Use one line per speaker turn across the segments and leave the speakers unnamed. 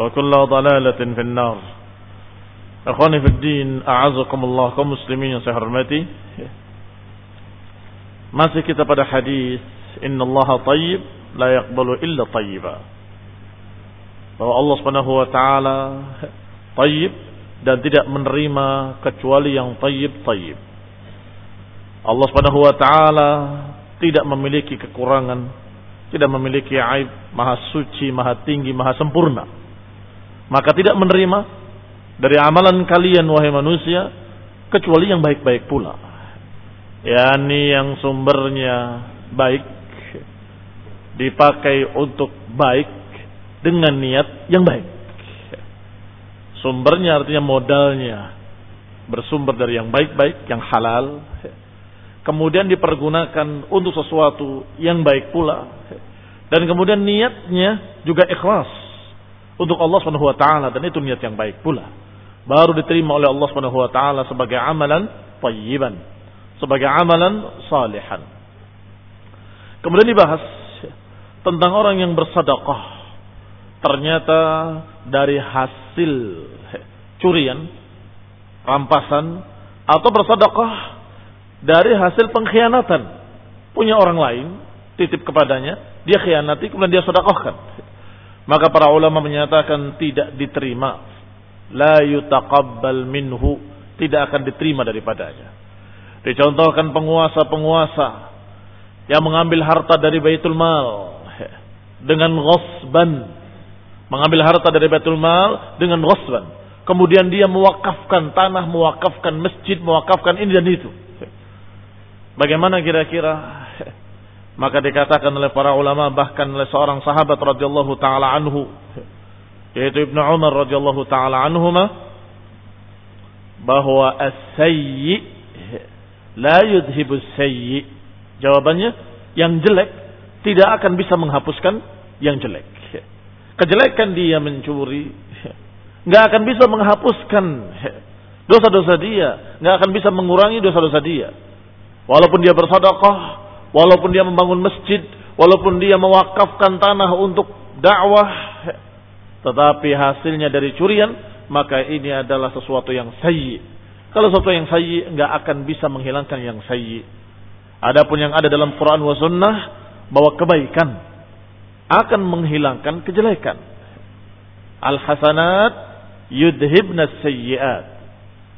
وكل ضلالة في النار أخواني في الدين أعزكم الله kaum muslimin yang saya hormati Masih kita pada hadis Inna Allah tayyib La yakbalu illa tayyiba Bahwa Allah subhanahu wa ta'ala Tayyib Dan tidak menerima Kecuali yang tayyib-tayyib Allah subhanahu wa ta'ala Tidak memiliki kekurangan Tidak memiliki aib Maha suci, maha tinggi, maha sempurna maka tidak menerima dari amalan kalian wahai manusia kecuali yang baik-baik pula. yakni yang sumbernya baik dipakai untuk baik dengan niat yang baik. Sumbernya artinya modalnya bersumber dari yang baik-baik, yang halal. Kemudian dipergunakan untuk sesuatu yang baik pula. Dan kemudian niatnya juga ikhlas untuk Allah Subhanahu wa taala dan itu niat yang baik pula. Baru diterima oleh Allah Subhanahu wa taala sebagai amalan tayyiban, sebagai amalan salihan. Kemudian dibahas tentang orang yang bersedekah. Ternyata dari hasil curian, rampasan atau bersedekah dari hasil pengkhianatan punya orang lain titip kepadanya, dia khianati kemudian dia sedekahkan. Maka para ulama menyatakan tidak diterima. La yutaqabbal minhu. Tidak akan diterima daripadanya. Dicontohkan penguasa-penguasa yang mengambil harta dari Baitul Mal dengan ghasban. Mengambil harta dari Baitul Mal dengan ghasban. Kemudian dia mewakafkan tanah, mewakafkan masjid, mewakafkan ini dan itu. Bagaimana kira-kira maka dikatakan oleh para ulama bahkan oleh seorang sahabat radhiyallahu taala anhu yaitu Ibnu Umar radhiyallahu taala anhuma bahwa as-sayyi la yudhibu sayyi jawabannya yang jelek tidak akan bisa menghapuskan yang jelek. Kejelekan dia mencuri nggak akan bisa menghapuskan dosa-dosa dia nggak akan bisa mengurangi dosa-dosa dia. Walaupun dia bersedekah walaupun dia membangun masjid, walaupun dia mewakafkan tanah untuk dakwah, tetapi hasilnya dari curian, maka ini adalah sesuatu yang sayyi. Kalau sesuatu yang sayyi enggak akan bisa menghilangkan yang sayyi. Adapun yang ada dalam Quran wa sunnah bahwa kebaikan akan menghilangkan kejelekan. Al-hasanat yudhibna sayyiat.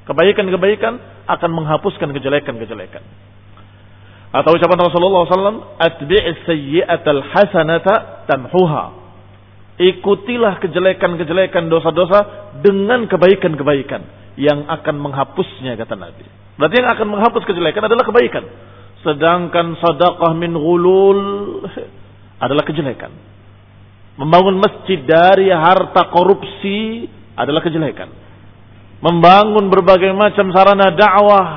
Kebaikan-kebaikan akan menghapuskan kejelekan-kejelekan. Atau ucapan Rasulullah SAW, Atbi'is sayyi'atal hasanata tamhuha. Ikutilah kejelekan-kejelekan dosa-dosa dengan kebaikan-kebaikan yang akan menghapusnya kata Nabi. Berarti yang akan menghapus kejelekan adalah kebaikan. Sedangkan sadaqah min ghulul adalah kejelekan. Membangun masjid dari harta korupsi adalah kejelekan. Membangun berbagai macam sarana dakwah,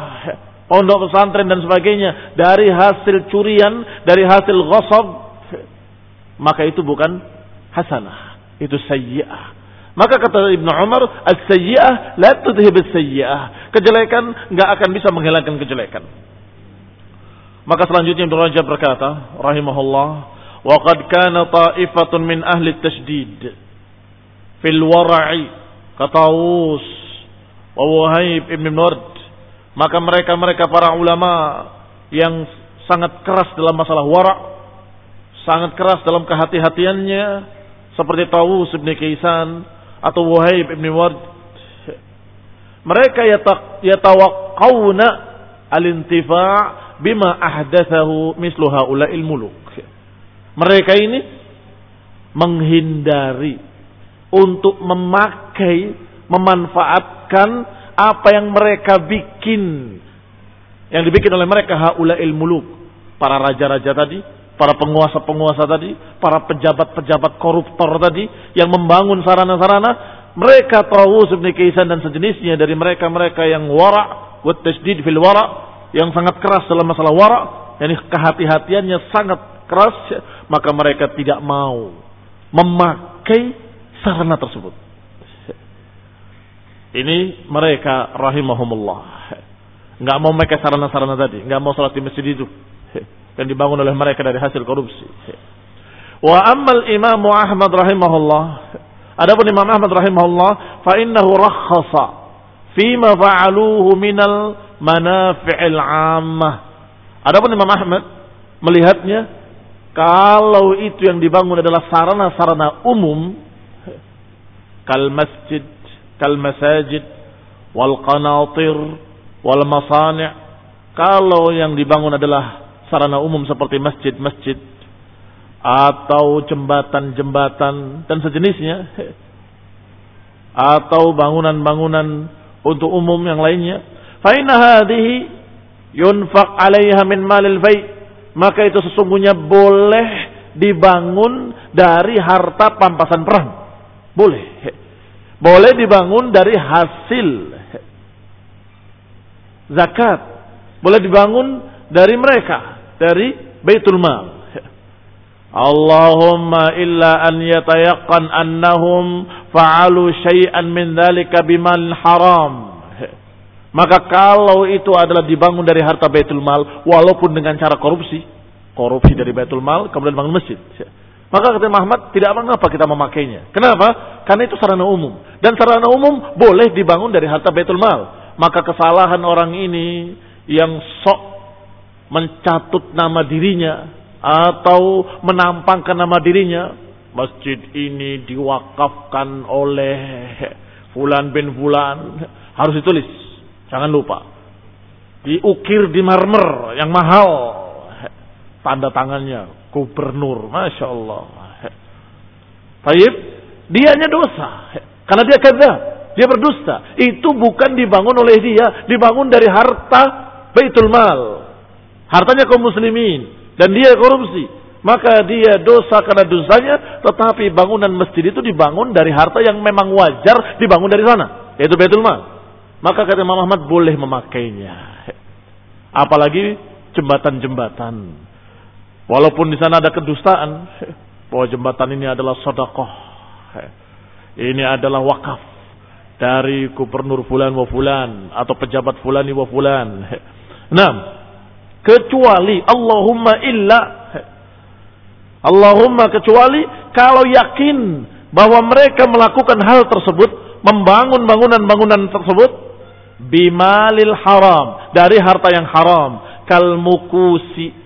pondok pesantren dan sebagainya dari hasil curian, dari hasil ghasab, maka itu bukan hasanah, itu sayyi'ah. Maka kata Ibnu Umar, as-sayyi'ah la tudhib as-sayyi'ah. Kejelekan enggak akan bisa menghilangkan kejelekan. Maka selanjutnya Ibnu Rajab berkata, rahimahullah, wa qad kana ta'ifatun min ahli tasydid fil wara'i katawus wa Wahib ibn Nord. Maka mereka-mereka para ulama yang sangat keras dalam masalah wara' sangat keras dalam kehati-hatiannya seperti Tawus bin Kaisan atau Wahib bin Ward mereka yatawaqqawna al-intifa' bima ahdathahu mislu haula'il muluk. Mereka ini menghindari untuk memakai memanfaatkan apa yang mereka bikin. Yang dibikin oleh mereka haula'il muluk. Para raja-raja tadi para penguasa-penguasa tadi, para pejabat-pejabat koruptor tadi yang membangun sarana-sarana, mereka Tawus bin Kaisan dan sejenisnya dari mereka-mereka yang wara, wa tasdid fil wara, yang sangat keras dalam masalah wara, yakni kehati-hatiannya sangat keras, maka mereka tidak mau memakai sarana tersebut. Ini mereka rahimahumullah. Enggak mau memakai sarana-sarana tadi, enggak mau salat di masjid itu yang dibangun oleh mereka dari hasil korupsi. Wa ammal Imam Ahmad rahimahullah. Adapun Imam Ahmad rahimahullah, fa innahu rakhasa fima fa'aluhu minal manafi'il 'ammah. Adapun Imam Ahmad melihatnya kalau itu yang dibangun adalah sarana-sarana umum kal masjid, kal masajid, wal qanatir, wal masani' kalau yang dibangun adalah sarana umum seperti masjid-masjid atau jembatan-jembatan dan sejenisnya atau bangunan-bangunan untuk umum yang lainnya fa inna hadhihi yunfaq 'alaiha min malil fai maka itu sesungguhnya boleh dibangun dari harta pampasan perang. Boleh boleh dibangun dari hasil zakat boleh dibangun dari mereka dari Baitul Mal. Allahumma illa an yatayaqqan annahum fa'alu syai'an min dzalika bimal haram. Maka kalau itu adalah dibangun dari harta Baitul Mal walaupun dengan cara korupsi, korupsi dari Baitul Mal kemudian bangun masjid. Maka kata Muhammad tidak mengapa kita memakainya. Kenapa? Karena itu sarana umum dan sarana umum boleh dibangun dari harta Baitul Mal. Maka kesalahan orang ini yang sok mencatut nama dirinya atau menampangkan nama dirinya masjid ini diwakafkan oleh fulan bin fulan harus ditulis jangan lupa diukir di marmer yang mahal tanda tangannya gubernur. Masya Allah. Taib. Dianya dosa. Karena dia kata dia berdusta. Itu bukan dibangun oleh dia. Dibangun dari harta Baitul Mal. Hartanya kaum muslimin. Dan dia korupsi, maka dia dosa karena dosanya, tetapi bangunan masjid itu dibangun dari harta yang memang wajar dibangun dari sana, yaitu Baitul Mal. Maka kata Imam Ahmad boleh memakainya. Apalagi jembatan-jembatan. Walaupun di sana ada kedustaan, bahwa jembatan ini adalah sodakoh. Ini adalah wakaf dari gubernur fulan wa fulan atau pejabat fulan wa fulan. Nah, kecuali Allahumma illa Allahumma kecuali kalau yakin bahwa mereka melakukan hal tersebut membangun bangunan-bangunan tersebut bimalil haram dari harta yang haram kal mukusi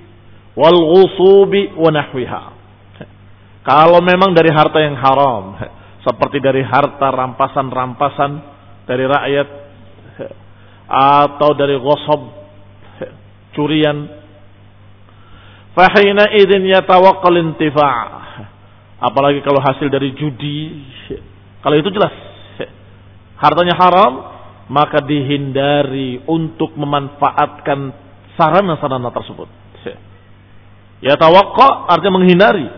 wal ghusubi wa nahwiha kalau memang dari harta yang haram seperti dari harta rampasan-rampasan dari rakyat atau dari ghusab curian. Fahina idin yatawakkal intifa' Apalagi kalau hasil dari judi. Kalau itu jelas. Hartanya haram, maka dihindari untuk memanfaatkan sarana-sarana tersebut. Ya tawakka artinya menghindari.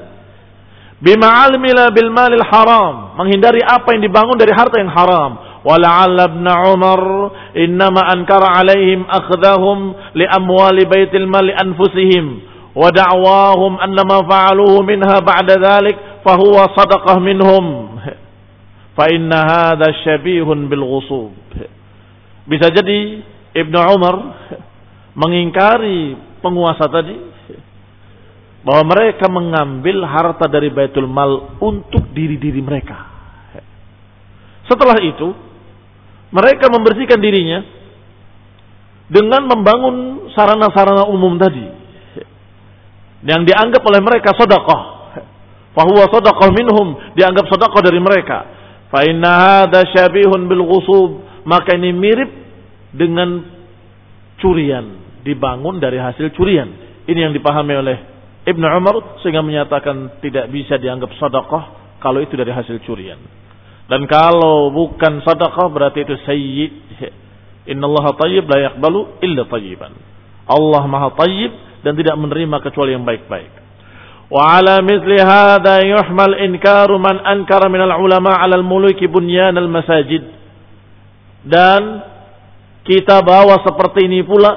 Bima'almila bil malil haram. Menghindari apa yang dibangun dari harta yang haram. Wala'alla ibn Umar innama ankara alaihim akhdahum li amwali baitil mali anfusihim. Wa da'wahum annama fa'aluhu minha ba'da dhalik fahuwa sadaqah minhum. Fa inna hadha syabihun bil ghusub. Bisa jadi Ibnu Umar mengingkari penguasa tadi bahwa mereka mengambil harta dari Baitul Mal untuk diri-diri mereka. Setelah itu mereka membersihkan dirinya dengan membangun sarana-sarana umum tadi yang dianggap oleh mereka sedekah. Fahuwa sedekah minhum, dianggap sedekah dari mereka. Fa inna hadza syabihun bil ghusub, maka ini mirip dengan curian, dibangun dari hasil curian. Ini yang dipahami oleh Ibnu Umar sehingga menyatakan tidak bisa dianggap sedekah kalau itu dari hasil curian. Dan kalau bukan sedekah berarti itu sayyid. Innallaha tayyib la yaqbalu illa tayyiban. Allah Maha tayyib dan tidak menerima kecuali yang baik-baik. Wa ala mithli hadha yuhmal inkaru man ankara min al-ulama 'ala al-muluki bunyan al-masajid. Dan kita bawa seperti ini pula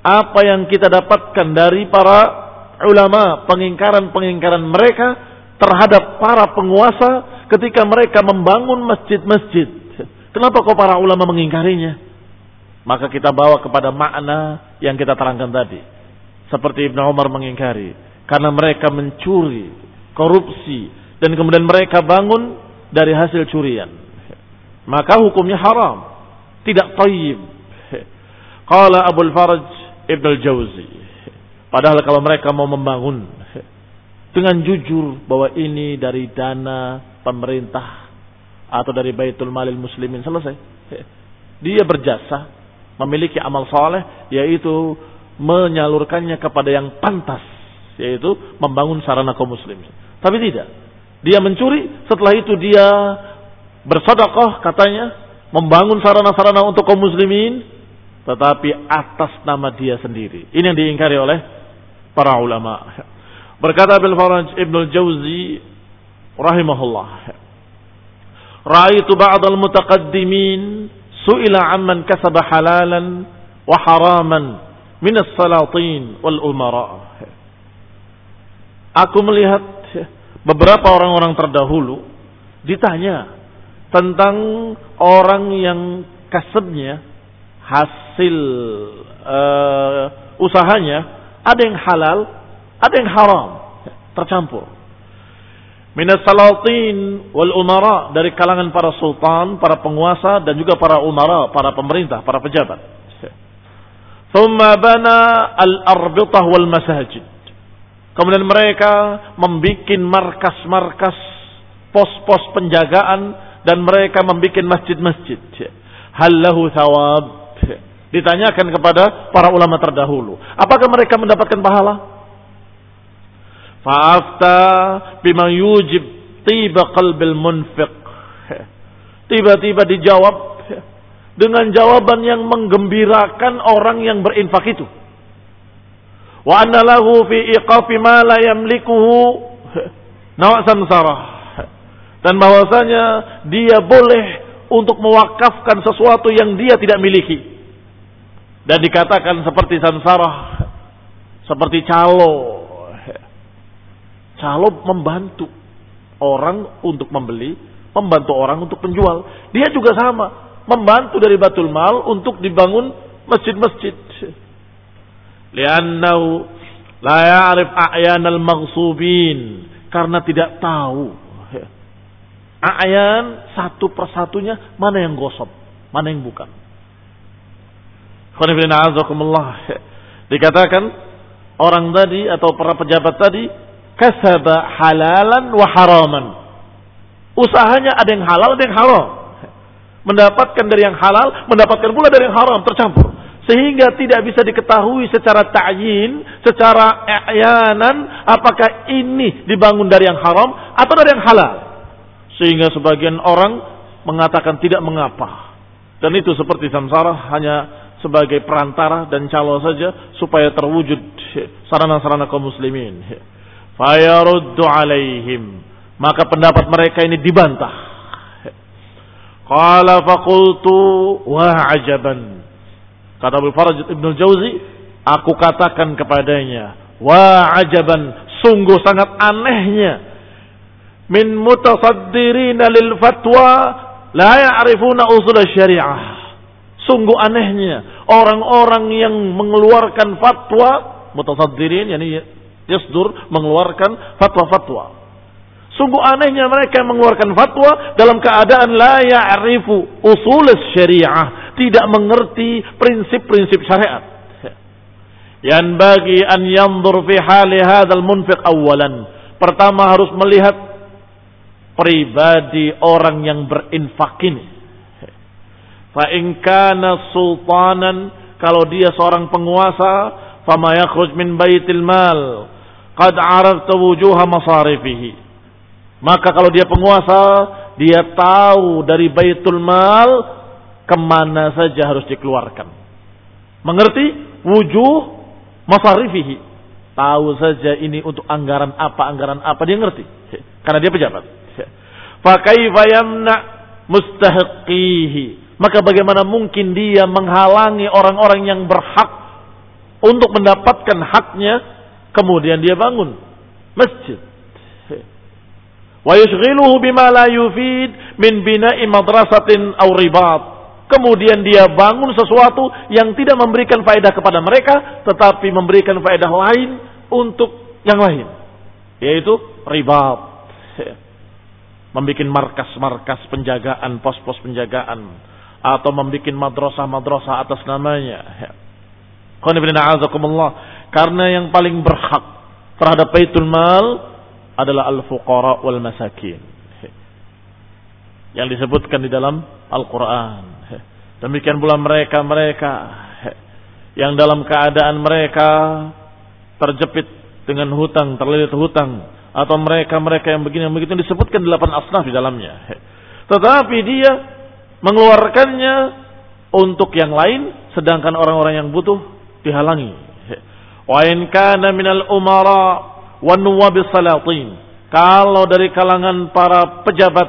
apa yang kita dapatkan dari para ulama, pengingkaran-pengingkaran mereka terhadap para penguasa ketika mereka membangun masjid-masjid. Kenapa kok para ulama mengingkarinya? Maka kita bawa kepada makna yang kita terangkan tadi. Seperti Ibn Umar mengingkari. Karena mereka mencuri, korupsi, dan kemudian mereka bangun dari hasil curian. Maka hukumnya haram. Tidak tayyib. Qala Abu Faraj Ibn al-Jawzi. Padahal kalau mereka mau membangun dengan jujur bahwa ini dari dana pemerintah atau dari Baitul Malil Muslimin selesai. Dia berjasa memiliki amal soleh yaitu menyalurkannya kepada yang pantas yaitu membangun sarana kaum muslimin. Tapi tidak. Dia mencuri, setelah itu dia bersedekah katanya membangun sarana-sarana untuk kaum muslimin tetapi atas nama dia sendiri. Ini yang diingkari oleh para ulama. Berkata Abil Faraj Ibnu Jauzi rahimahullah. Ra'aitu ba'd al-mutaqaddimin su'ila amman kasaba halalan wa haraman min as-salatin wal umara. Aku melihat beberapa orang-orang terdahulu ditanya tentang orang yang kasabnya hasil uh, usahanya ada yang halal, ada yang haram, tercampur minas salatin wal umara dari kalangan para sultan, para penguasa dan juga para umara, para pemerintah, para pejabat. Thumma bana al-arbitah wal masajid. Kemudian mereka membuat markas-markas, pos-pos penjagaan dan mereka membuat masjid-masjid. Hal lahu thawab. Ditanyakan kepada para ulama terdahulu, apakah mereka mendapatkan pahala? Fa'afta bima yujib tiba qalbil munfiq. Tiba-tiba dijawab dengan jawaban yang menggembirakan orang yang berinfak itu. Wa anna lahu fi iqafi ma la yamlikuhu nawasan. Dan bahwasanya dia boleh untuk mewakafkan sesuatu yang dia tidak miliki. Dan dikatakan seperti sansarah, seperti calo, kalau membantu orang untuk membeli, membantu orang untuk penjual. Dia juga sama, membantu dari Batul Mal untuk dibangun masjid-masjid. Liannau la ya'rif a'yan al-maghsubin karena tidak tahu a'yan satu persatunya mana yang gosok, mana yang bukan. Dikatakan orang tadi atau para pejabat tadi kasaba halalan wa haraman. Usahanya ada yang halal, ada yang haram. Mendapatkan dari yang halal, mendapatkan pula dari yang haram, tercampur. sehingga tidak bisa diketahui secara ta'yin, secara i'yanan apakah ini dibangun dari yang haram atau dari yang halal. Sehingga sebagian orang mengatakan tidak mengapa. Dan itu seperti samsara hanya sebagai perantara dan calo saja supaya terwujud sarana-sarana kaum muslimin. Fayaruddu alaihim. Maka pendapat mereka ini dibantah. Qala faqultu wa ajaban. Kata Abu Faraj Ibn Jauzi, aku katakan kepadanya, wa ajaban, sungguh sangat anehnya min mutasaddirina lil fatwa la ya'rifuna usul syariah. Sungguh anehnya orang-orang yang mengeluarkan fatwa mutasaddirin yani yasdur mengeluarkan fatwa-fatwa. Sungguh anehnya mereka mengeluarkan fatwa dalam keadaan la ya'rifu usul syariah tidak mengerti prinsip-prinsip syariat. Yang bagi an yanzur fi hali hadzal munfiq awalan. Pertama harus melihat pribadi orang yang berinfak ini. Fa in kana sultanan kalau dia seorang penguasa, fama yakhruj min baitil mal qad arafta wujuha masarifihi. Maka kalau dia penguasa, dia tahu dari baitul mal ke mana saja harus dikeluarkan. Mengerti? Wujuh masarifihi. Tahu saja ini untuk anggaran apa, anggaran apa. Dia ngerti. Karena dia pejabat. Fakaifa yamna mustahiqihi. Maka bagaimana mungkin dia menghalangi orang-orang yang berhak untuk mendapatkan haknya. Kemudian dia bangun masjid. Wa yushghiluhu bima la yufid min bina'i madrasatin aw ribat kemudian dia bangun sesuatu yang tidak memberikan faedah kepada mereka, tetapi memberikan faedah lain untuk yang lain, yaitu riba. Membikin markas-markas penjagaan, pos-pos penjagaan, atau membuat madrasah-madrasah atas namanya. Karena yang paling berhak terhadap baitul mal adalah al-fuqara wal masakin. Yang disebutkan di dalam Al-Quran. Demikian pula mereka-mereka yang dalam keadaan mereka terjepit dengan hutang, terlilit hutang, atau mereka-mereka yang begini yang begitu disebutkan delapan asnaf di dalamnya. Tetapi dia mengeluarkannya untuk yang lain, sedangkan orang-orang yang butuh dihalangi. Wa in kana minal umara wa nuwabis salatin. Kalau dari kalangan para pejabat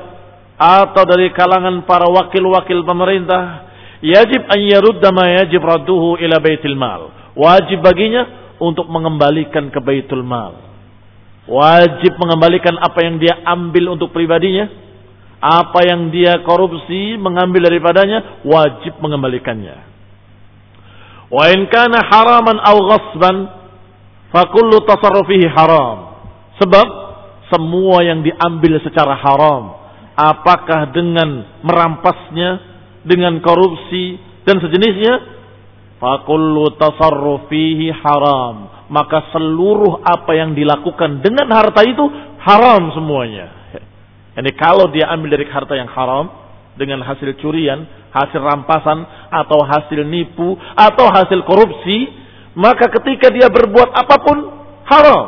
atau dari kalangan para wakil-wakil pemerintah Yajib an yarudda ma yajib radduhu ila baitil mal. Wajib baginya untuk mengembalikan ke baitul mal. Wajib mengembalikan apa yang dia ambil untuk pribadinya. Apa yang dia korupsi mengambil daripadanya. Wajib mengembalikannya. Wa in kana haraman aw ghasban. Fakullu tasarrufihi haram. Sebab semua yang diambil secara haram. Apakah dengan merampasnya dengan korupsi dan sejenisnya, fakullu tasarrufihi haram. Maka seluruh apa yang dilakukan dengan harta itu haram semuanya. Jadi kalau dia ambil dari harta yang haram dengan hasil curian, hasil rampasan atau hasil nipu atau hasil korupsi, maka ketika dia berbuat apa pun haram.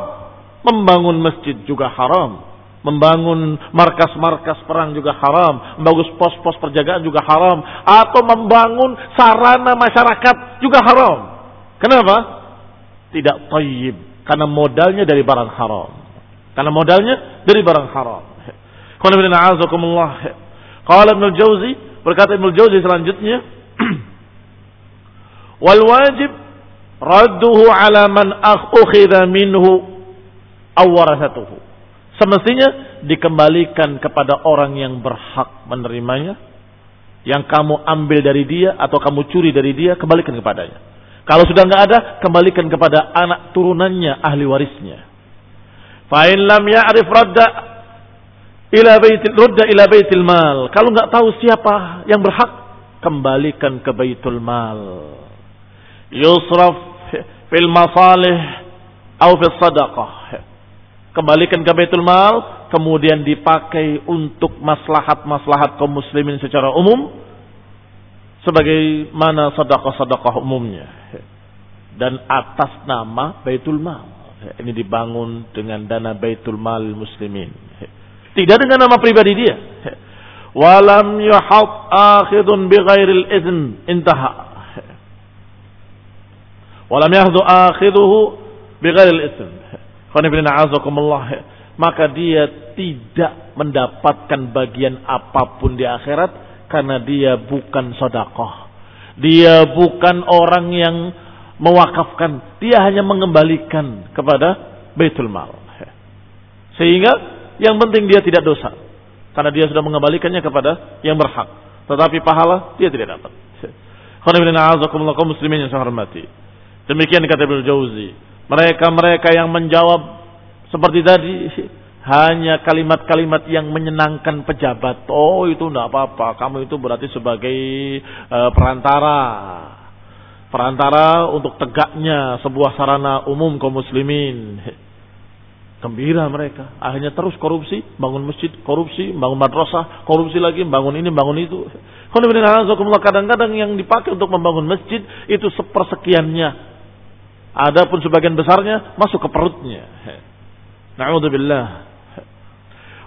Membangun masjid juga haram Membangun markas-markas perang juga haram. Membangun pos-pos perjagaan juga haram. Atau membangun sarana masyarakat juga haram. Kenapa? Tidak tayyib. Karena modalnya dari barang haram. Karena modalnya dari barang haram. Qala Ibn Jauzi berkata Ibn Jauzi selanjutnya wal wajib radduhu ala man akhidha minhu aw warasatuhu Semestinya dikembalikan kepada orang yang berhak menerimanya. Yang kamu ambil dari dia atau kamu curi dari dia, kembalikan kepadanya. Kalau sudah nggak ada, kembalikan kepada anak turunannya, ahli warisnya. Fa'in lam ya'rif radda ila baitil rudda ila baitil mal. Kalau nggak tahu siapa yang berhak, kembalikan ke baitul mal. Yusraf fil masalih atau fil sadaqah kembalikan ke Baitul Mal, kemudian dipakai untuk maslahat-maslahat kaum muslimin secara umum, sebagaimana sedekah-sedekah umumnya dan atas nama Baitul Mal. Ini dibangun dengan dana Baitul Mal muslimin. Tidak dengan nama pribadi dia. Walam yuhat akhidun bighairil izn intaha. Walam yahdu akhiduhu bighairil izn. Maka dia tidak mendapatkan bagian apa pun di akhirat karena dia bukan sodakoh. Dia bukan orang yang mewakafkan. Dia hanya mengembalikan kepada Baitul Mal. Sehingga yang penting dia tidak dosa. Karena dia sudah mengembalikannya kepada yang berhak. Tetapi pahala dia tidak dapat. muslimin yang saya hormati. Demikian kata Ibnu Jauzi. Mereka-mereka yang menjawab seperti tadi hanya kalimat-kalimat yang menyenangkan pejabat. Oh itu tidak apa-apa. Kamu itu berarti sebagai uh, perantara. Perantara untuk tegaknya sebuah sarana umum kaum muslimin. Gembira mereka. Akhirnya terus korupsi, bangun masjid, korupsi, bangun madrasah, korupsi lagi, bangun ini, bangun itu. Kadang-kadang yang dipakai untuk membangun masjid itu sepersekiannya. Adapun sebagian besarnya masuk ke perutnya. Na'udzubillah.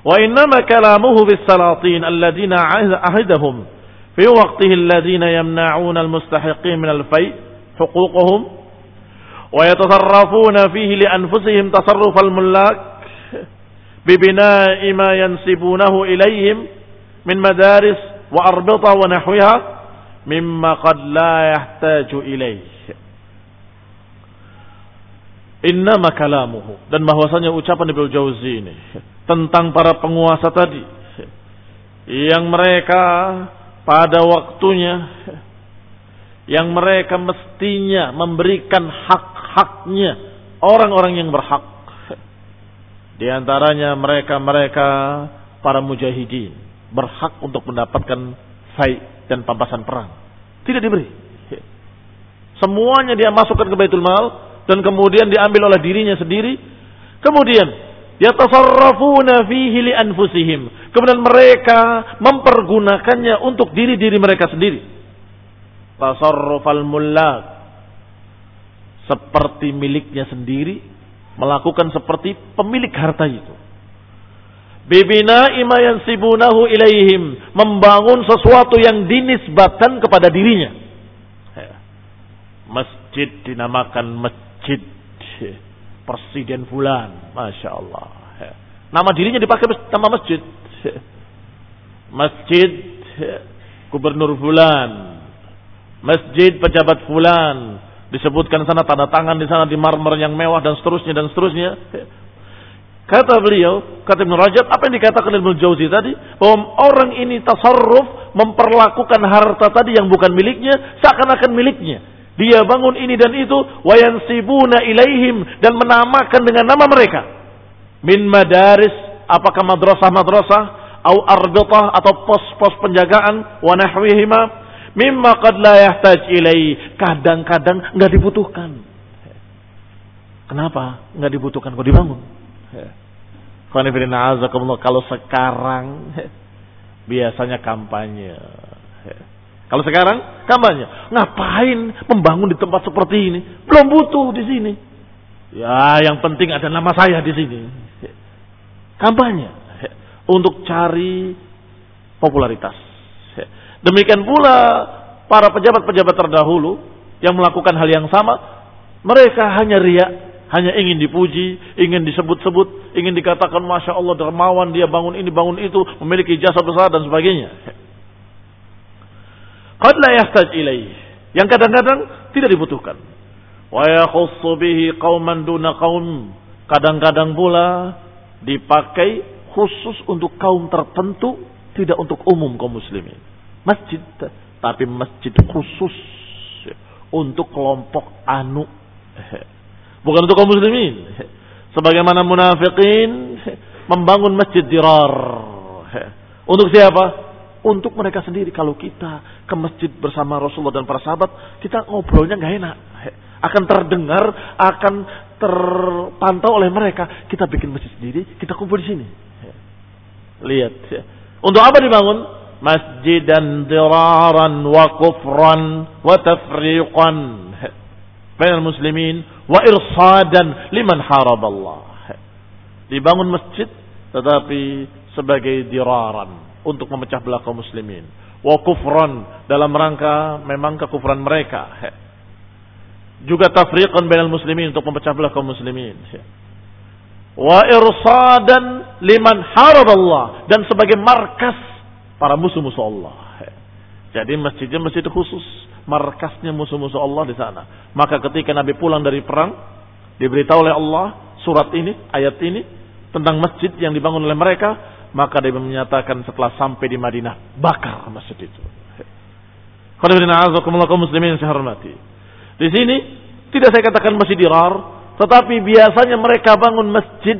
Wa innama kalamuhu bis salatin alladziina ahidahum fi waqtihi alladziina yamna'una al-mustahiqin min al-fay' huquqahum wa yatasarrafuna fihi li anfusihim tasarrufal mulak bibina'i ma yansibunahu ilaihim min madaris wa arbita wa nahwiha mimma qad la dan bahwasanya ucapan Ibnu Jauzi ini tentang para penguasa tadi yang mereka pada waktunya yang mereka mestinya memberikan hak hak-haknya orang-orang yang berhak. Di antaranya mereka-mereka para mujahidin berhak untuk mendapatkan faid dan pampasan perang. Tidak diberi. Semuanya dia masukkan ke Baitul Mal dan kemudian diambil oleh dirinya sendiri. Kemudian yatasarrafuna fihi li anfusihim. Kemudian mereka mempergunakannya untuk diri-diri mereka sendiri tasarrufal mullak seperti miliknya sendiri melakukan seperti pemilik harta itu. Bibina ima yansibunahu ilaihim membangun sesuatu yang dinisbatkan kepada dirinya. Masjid dinamakan masjid presiden fulan masya Allah. Nama dirinya dipakai nama masjid. Masjid gubernur fulan masjid pejabat fulan disebutkan sana tanda tangan di sana di marmer yang mewah dan seterusnya dan seterusnya. Kata beliau kata Ibn Rajab apa yang dikatakan Ibn Jauzi tadi? Bahwa orang ini tasarruf memperlakukan harta tadi yang bukan miliknya seakan-akan miliknya. Dia bangun ini dan itu wayansibuna ilaihim dan menamakan dengan nama mereka. Min madaris apakah madrasah-madrasah atau arbitah atau pos-pos penjagaan wa nahwihima mimma qad la yahtaj ilai. Kadang-kadang nggak dibutuhkan. Kenapa nggak dibutuhkan kok dibangun? Kalau sekarang biasanya kampanye. Kalau sekarang kampanye, ngapain membangun di tempat seperti ini? Belum butuh di sini. Ya, yang penting ada nama saya di sini. Kampanye untuk cari popularitas. Demikian pula para pejabat-pejabat terdahulu yang melakukan hal yang sama, mereka hanya riak, hanya ingin dipuji, ingin disebut-sebut, ingin dikatakan masya Allah dermawan dia bangun ini bangun itu, memiliki jasa besar dan sebagainya. Qad yahtaj. Yang kadang-kadang tidak dibutuhkan. Wa yakhussu bihi qauman duna qaum. Kadang-kadang pula dipakai khusus untuk kaum tertentu, tidak untuk umum kaum muslimin masjid tapi masjid khusus untuk kelompok anu. Bukan untuk kaum muslimin. Sebagaimana munafikin membangun masjid dirar. Untuk siapa? Untuk mereka sendiri. Kalau kita ke masjid bersama Rasulullah dan para sahabat kita ngobrolnya nggak enak. Akan terdengar akan terpantau oleh mereka. Kita bikin masjid sendiri kita kumpul di sini. Lihat. Untuk apa dibangun masjidan diraran wa kufran wa tafriqan bainal muslimin wa irsadan liman haraballah. Dibangun masjid tetapi sebagai diraran untuk memecah belah kaum muslimin. Wa kufran dalam rangka memang kekufuran mereka. Juga tafriqan bainal muslimin untuk memecah belah kaum muslimin. Wa irsadan liman haraballah dan sebagai markas para musuh-musuh Allah. Jadi masjidnya masjid khusus, markasnya musuh-musuh Allah di sana. Maka ketika Nabi pulang dari perang, diberitahu oleh Allah surat ini, ayat ini tentang masjid yang dibangun oleh mereka, maka dia menyatakan setelah sampai di Madinah, bakar masjid itu. muslimin saya hormati. Di sini tidak saya katakan masjid dirar, tetapi biasanya mereka bangun masjid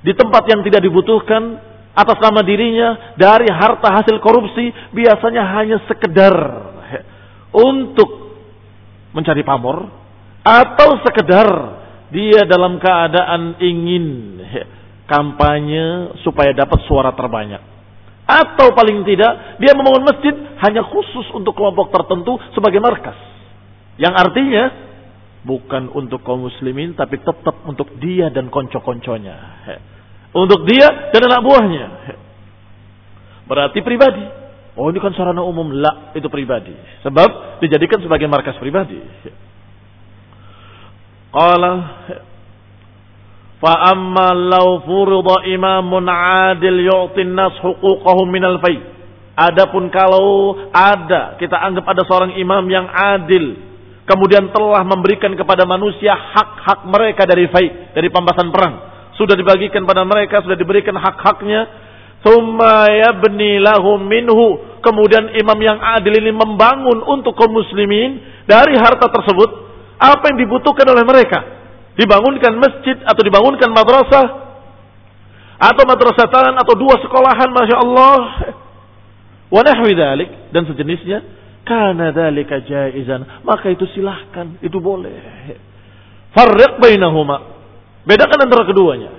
di tempat yang tidak dibutuhkan atas nama dirinya dari harta hasil korupsi biasanya hanya sekedar untuk mencari pamor atau sekedar dia dalam keadaan ingin kampanye supaya dapat suara terbanyak. Atau paling tidak dia membangun masjid hanya khusus untuk kelompok tertentu sebagai markas. Yang artinya bukan untuk kaum muslimin tapi tetap untuk dia dan konco-konconya. Untuk dia dan anak buahnya. Berarti pribadi. Oh ini kan sarana umum. lah itu pribadi. Sebab dijadikan sebagai markas pribadi. Qala amma law furida imamun adil yu'tin nas huquqahum minal fai. Adapun kalau ada kita anggap ada seorang imam yang adil kemudian telah memberikan kepada manusia hak-hak mereka dari fai, dari pambasan perang sudah dibagikan pada mereka, sudah diberikan hak-haknya. Thumma yabni lahum minhu. Kemudian imam yang adil ini membangun untuk kaum muslimin dari harta tersebut apa yang dibutuhkan oleh mereka. Dibangunkan masjid atau dibangunkan madrasah atau madrasah tangan atau dua sekolahan Masya Allah. Wa nahwi dan sejenisnya. Karena dalika jaizan. Maka itu silahkan. Itu boleh. Farriq bainahuma. Bedakan antara keduanya.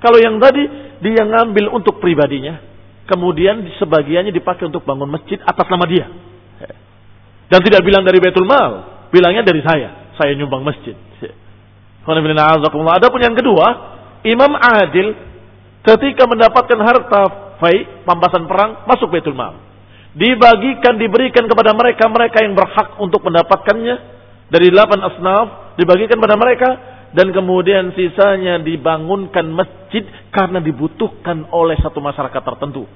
Kalau yang tadi dia ngambil untuk pribadinya, kemudian sebagiannya dipakai untuk bangun masjid atas nama dia. Dan tidak bilang dari Baitul Mal, bilangnya dari saya. Saya nyumbang masjid. Adapun yang kedua, Imam Adil ketika mendapatkan harta fai, pambasan perang, masuk Baitul Mal. Dibagikan, diberikan kepada mereka-mereka yang berhak untuk mendapatkannya dari delapan asnaf, dibagikan kepada mereka dan kemudian sisanya dibangunkan masjid karena dibutuhkan oleh satu masyarakat tertentu.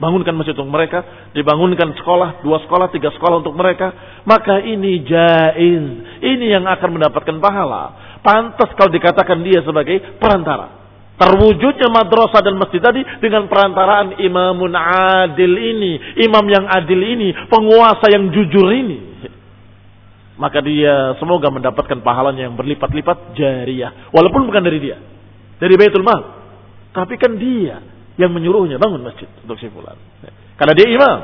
Bangunkan masjid untuk mereka, dibangunkan sekolah, dua sekolah, tiga sekolah untuk mereka, maka ini jaiz. Ini yang akan mendapatkan pahala. Pantas kalau dikatakan dia sebagai perantara. Terwujudnya madrasah dan masjid tadi dengan perantaraan imamun adil ini, imam yang adil ini, penguasa yang jujur ini maka dia semoga mendapatkan pahalanya yang berlipat-lipat jariah. Walaupun bukan dari dia. Dari Baitul Mal. Tapi kan dia yang menyuruhnya bangun masjid untuk si fulan. Karena dia imam.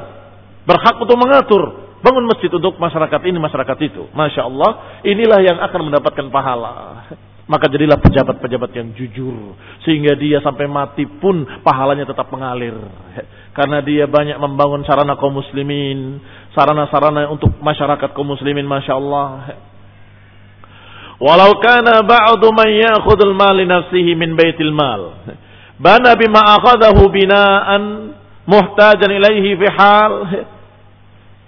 Berhak untuk mengatur. Bangun masjid untuk masyarakat ini, masyarakat itu. Masya Allah. Inilah yang akan mendapatkan pahala. Maka jadilah pejabat-pejabat yang jujur. Sehingga dia sampai mati pun pahalanya tetap mengalir. Karena dia banyak membangun sarana kaum muslimin sarana-sarana untuk masyarakat kaum muslimin Masya Allah walau kana ba'du man ya'khudul mal nafsihi min baitil mal bana bima akhadahu bina'an muhtajan ilaihi fi hal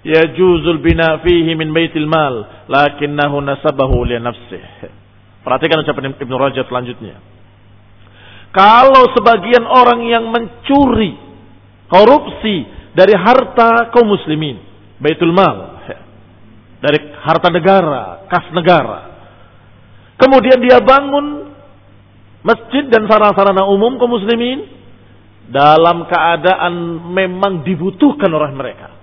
yajuzul bina fihi min baitil mal lakinnahu nasabahu li nafsihi. Perhatikan ucapan Ibnu Rajab selanjutnya. Kalau sebagian orang yang mencuri korupsi dari harta kaum muslimin Baitul Mal dari harta negara, kas negara. Kemudian dia bangun masjid dan sarana-sarana umum kaum muslimin dalam keadaan memang dibutuhkan oleh mereka.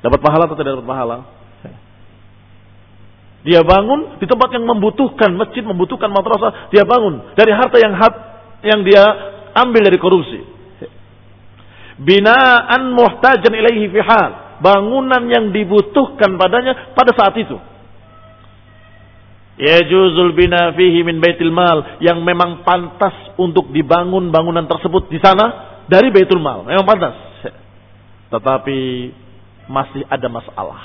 Dapat pahala atau tidak dapat pahala? Dia bangun di tempat yang membutuhkan masjid, membutuhkan madrasah, dia bangun dari harta yang hat, yang dia ambil dari korupsi binaan muhtajan ilaihi fi hal. Bangunan yang dibutuhkan padanya pada saat itu. Ya juzul bina fihi min baitil mal yang memang pantas untuk dibangun bangunan tersebut di sana dari baitul mal. Memang pantas. Tetapi masih ada masalah.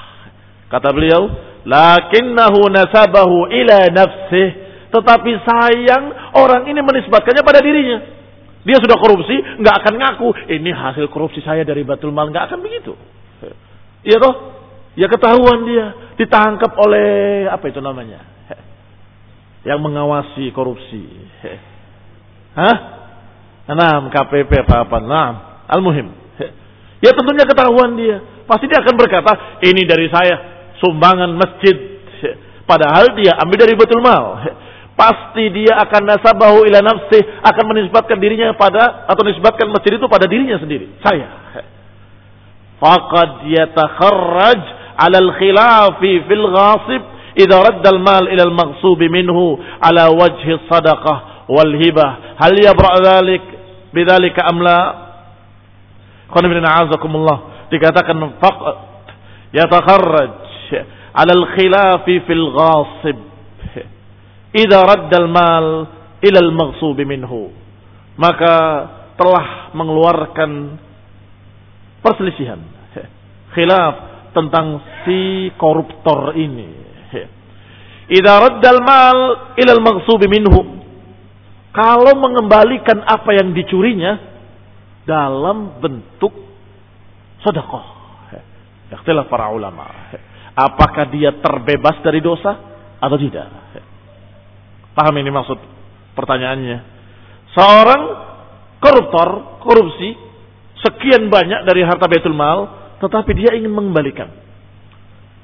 Kata beliau, lakinnahu nasabahu ila nafsih. Tetapi sayang orang ini menisbatkannya pada dirinya. Dia sudah korupsi, nggak akan ngaku ini hasil korupsi saya dari Batul Mal, nggak akan begitu. Iya toh? Ya ketahuan dia ditangkap oleh apa itu namanya? Yang mengawasi korupsi. Hah? Enam KPP apa apa? Enam. Al-muhim. Ya tentunya ketahuan dia. Pasti dia akan berkata, ini dari saya, sumbangan masjid. Padahal dia ambil dari betul mal. Pasti dia akan nasabahu ila nafsih, akan menisbatkan dirinya pada, atau menisbatkan masjid itu pada dirinya sendiri. Saya. Faqad yatakharraj ala al-khilafi fil ghasib idza radda al-mal ila al-maghsub minhu ala wajhi sadaqah wal hibah. Hal yabra' dhalik bidzalika am la? Qul dikatakan faqat yatakharraj ala al-khilafi fil ghasib idza radda al-mal ila al-maghsub minhu maka telah mengeluarkan perselisihan khilaf tentang si koruptor ini idza radda al-mal ila al-maghsub minhu kalau mengembalikan apa yang dicurinya dalam bentuk sedekah. Ikhtilaf para ulama. Apakah dia terbebas dari dosa atau tidak? Paham ini maksud pertanyaannya. Seorang koruptor, korupsi, sekian banyak dari harta betul mal, tetapi dia ingin mengembalikan.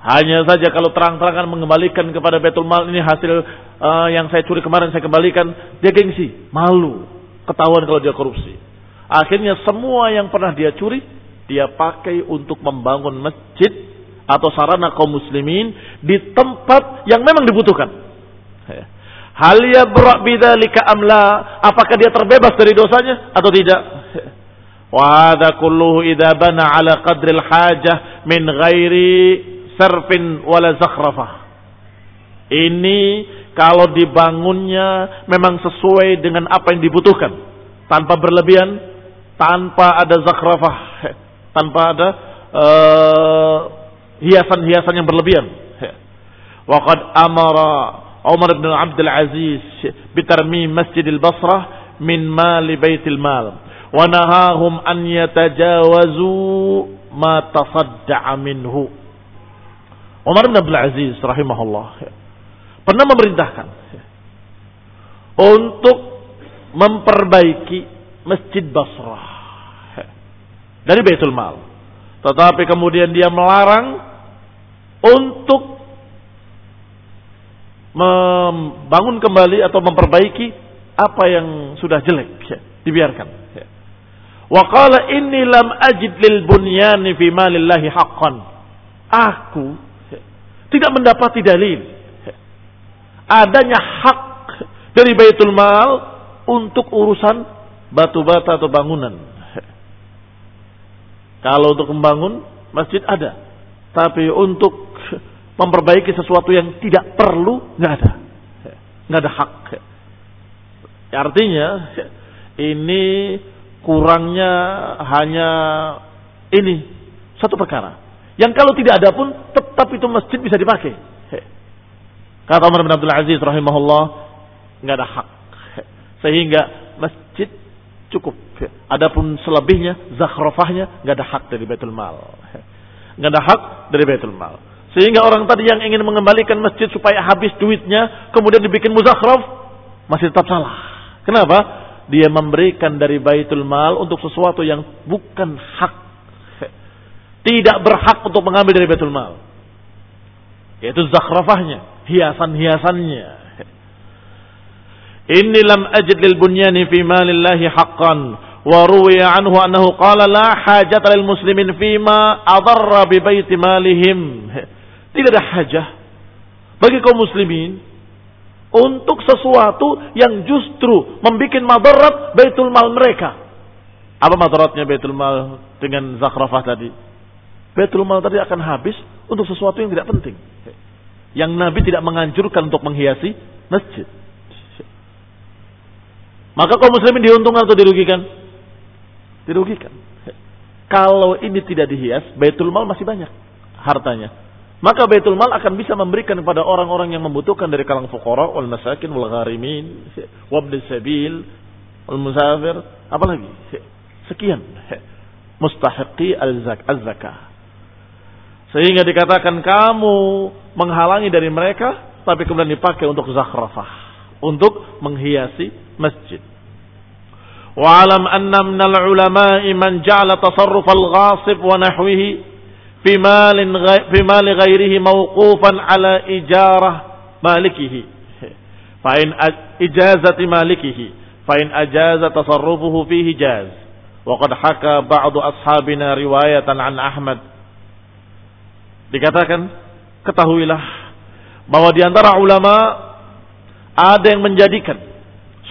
Hanya saja kalau terang-terangan mengembalikan kepada betul mal ini hasil uh, yang saya curi kemarin saya kembalikan, dia gengsi, malu, ketahuan kalau dia korupsi. Akhirnya semua yang pernah dia curi dia pakai untuk membangun masjid atau sarana kaum muslimin di tempat yang memang dibutuhkan. Hal yabra bidzalika amla? Apakah dia terbebas dari dosanya atau tidak? Wa hadha kulluhu ala qadri al-hajah min ghairi sarfin wala zakhrafah. Ini kalau dibangunnya memang sesuai dengan apa yang dibutuhkan tanpa berlebihan, tanpa ada zakhrafah tanpa ada eh, hiasan-hiasan uh, yang berlebihan. Waqad amara Umar bin Abdul Aziz bitarmim Masjidil Basrah min mali Baitil Mal wa nahahum an yatajawazu ma tasadda'a minhu. Umar bin Abdul Aziz rahimahullah pernah memerintahkan untuk memperbaiki Masjid Basrah dari Baitul Mal. Tetapi kemudian dia melarang untuk membangun kembali atau memperbaiki apa yang sudah jelek, ya, dibiarkan. Ya. Wa qala inni lam ajid lil bunyani fi malillahi haqqan. Aku ya, tidak mendapati dalil ya, adanya hak dari Baitul Mal untuk urusan batu bata atau bangunan. Kalau untuk membangun masjid ada. Tapi untuk memperbaiki sesuatu yang tidak perlu nggak ada. Nggak ada hak. Artinya ini kurangnya hanya ini satu perkara. Yang kalau tidak ada pun tetap itu masjid bisa dipakai. Kata Umar bin Abdul Aziz rahimahullah nggak ada hak. Sehingga masjid cukup. Adapun selebihnya, zakhrafahnya nggak ada hak dari Baitul Mal. Nggak ada hak dari Baitul Mal. Sehingga orang tadi yang ingin mengembalikan masjid supaya habis duitnya, kemudian dibikin muzakhraf, masih tetap salah. Kenapa? Dia memberikan dari Baitul Mal untuk sesuatu yang bukan hak. Tidak berhak untuk mengambil dari Baitul Mal. Yaitu zakhrafahnya, hiasan-hiasannya. Inni lam ajid lil bunyani fi malillahi haqqan anhu qala la hajata lil muslimin fima adarra bi baiti malihim. Tidak ada hajah bagi kaum muslimin untuk sesuatu yang justru membuat madarat baitul mal mereka. Apa madaratnya baitul mal dengan zakhrafah tadi? Baitul mal tadi akan habis untuk sesuatu yang tidak penting. Yang Nabi tidak menganjurkan untuk menghiasi masjid. Maka kaum muslimin diuntungkan atau dirugikan? Dirugikan. Kalau ini tidak dihias, Baitul Mal masih banyak hartanya. Maka Baitul Mal akan bisa memberikan kepada orang-orang yang membutuhkan dari kalang fuqara, wal masakin, wal gharimin, wabn sabil, wal musafir, apalagi. Sekian. mustahiqi al-zakah. Sehingga dikatakan kamu menghalangi dari mereka, tapi kemudian dipakai untuk zakhrafah. Untuk menghiasi masjid. Walam anna minal ulama'i man ja'ala tasarruf al-ghasib wa nahwihi fi malin fi mali ghairihi mauqufan ala ijarah malikihi. Fa in ijazati malikihi. Fa in ajaza tasarrufuhu fihi jaz wa qad haka ba'du ashabina riwayatan an Ahmad. Dikatakan ketahuilah bahwa di antara ulama ada yang menjadikan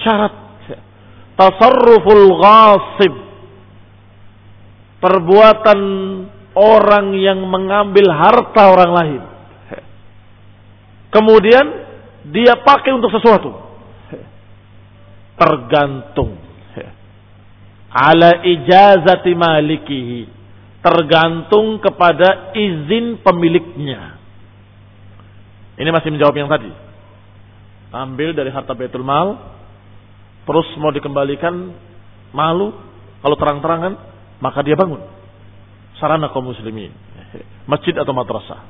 syarat tasarruful ghasib perbuatan orang yang mengambil harta orang lain. Kemudian dia pakai untuk sesuatu. Tergantung. Ala ijazati malikihi. Tergantung kepada izin pemiliknya. Ini masih menjawab yang tadi. Ambil dari harta Baitul Mal terus mau dikembalikan malu kalau terang-terangan maka dia bangun sarana kaum muslimin masjid atau madrasah